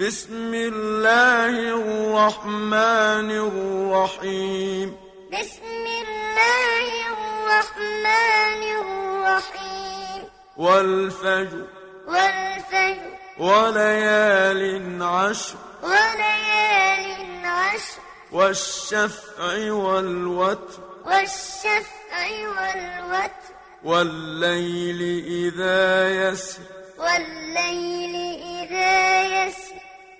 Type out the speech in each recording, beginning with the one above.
بسم الله الرحمن الرحيم. بسم الله الرحمن الرحيم. والفجر. والفجر. وليال عشر. وليال عشر. والشفع والوتر. والشفع والوتر. والليل إذا يسر. والليل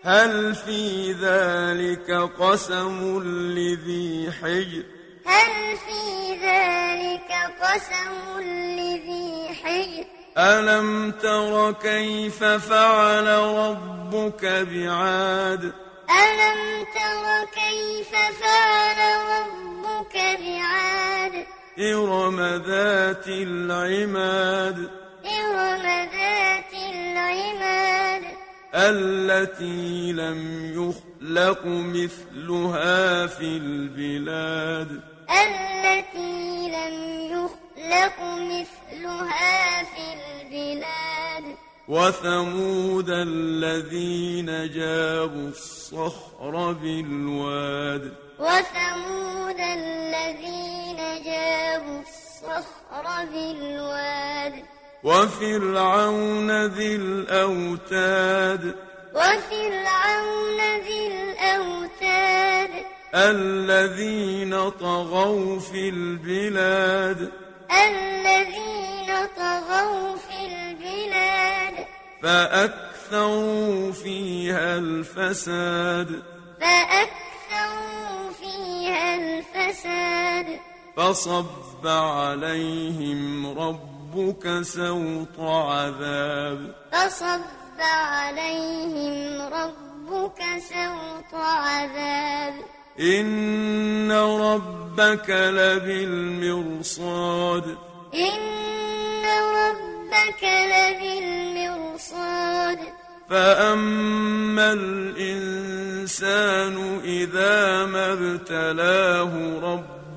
هل في ذلك قسم لذي حجر؟ هل في ذلك قسم لذي حجر؟ ألم تر كيف فعل ربك بعاد؟ ألم تر كيف فعل ربك بعاد؟ إرم ذات العماد. التي لم يخلق مثلها في البلاد. التي لم يخلق مثلها في البلاد. وثمود الذين جابوا الصخر بالواد. وثمود الذين جابوا الصخر بالواد. وفرعون ذي الأوتاد. وفرعون ذي الأوتاد. الذين طغوا في البلاد. الذين طغوا في البلاد. فأكثروا فيها الفساد. فأكثروا فيها الفساد. فصب عليهم ربك سوط عذاب. فصب عليهم ربك سوط عذاب. إن ربك لبالمرصاد. إن ربك لبالمرصاد. فأما الإنسان إذا ما ابتلاه ربه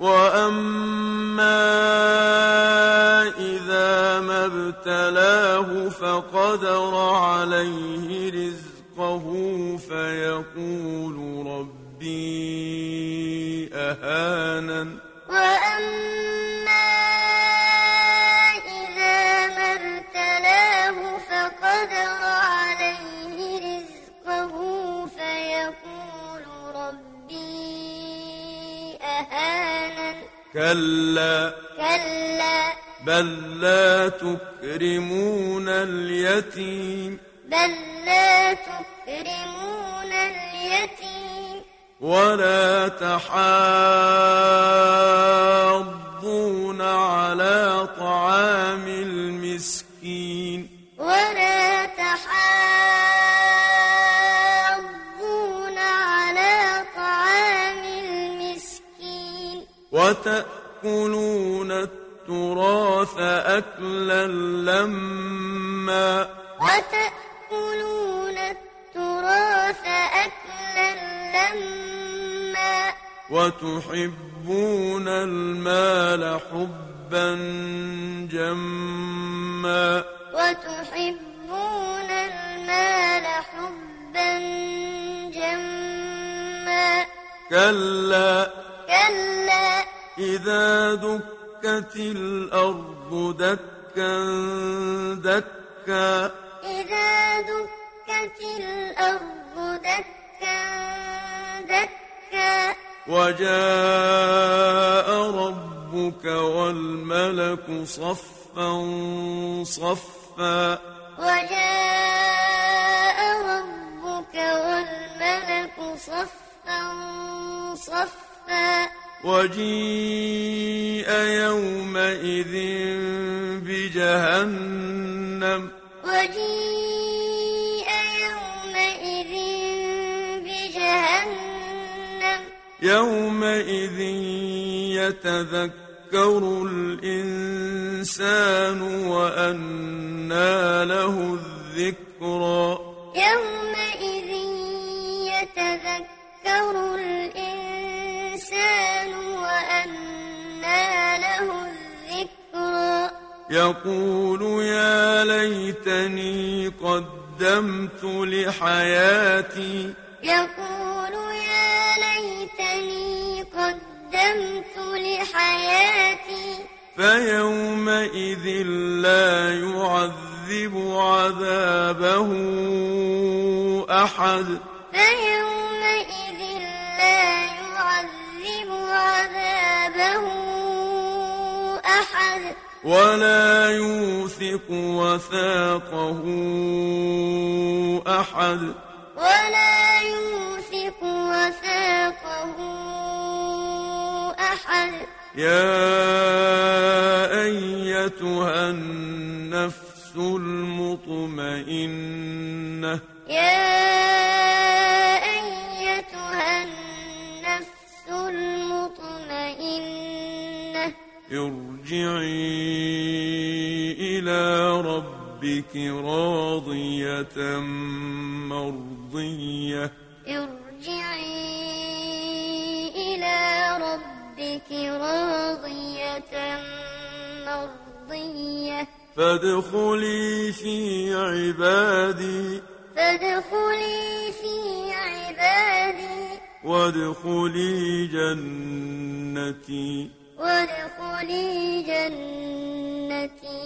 وأما إذا ما ابتلاه فقدر عليه رزقه فيقول ربي أهانن كلا. كلا. بل لا تكرمون اليتيم. بل لا تكرمون اليتيم. ولا تحاضون على طعام المسكين. ولا وتأكلون التراث أكلا لما وتأكلون التراث أكلا لما وتحبون المال حبا جما وتحبون المال حبا جما كلا كلا إذا دكت الأرض دكا دكا. إذا دكت الأرض دكا دكا. وجاء ربك والملك صفا صفا. وجاء ربك والملك صفا صفا. وجيء يومئذ بجهنم. وجيء يومئذ بجهنم. يومئذ يتذكر الإنسان وأنى له الذكرى. يومئذ يتذكر الإنسان يقول يا ليتني قدمت لحياتي. يقول يا ليتني قدمت لحياتي. فيومئذ لا يعذب عذابه أحد. فيومئذ ولا يوثق وثاقه أحد. ولا يوثق وثاقه أحد. يا ارجعي إلى ربك راضية مرضية. ارجعي إلى ربك راضية مرضية. فادخلي في عبادي. فادخلي في عبادي. وادخلي جنتي. وادخلي جنتي.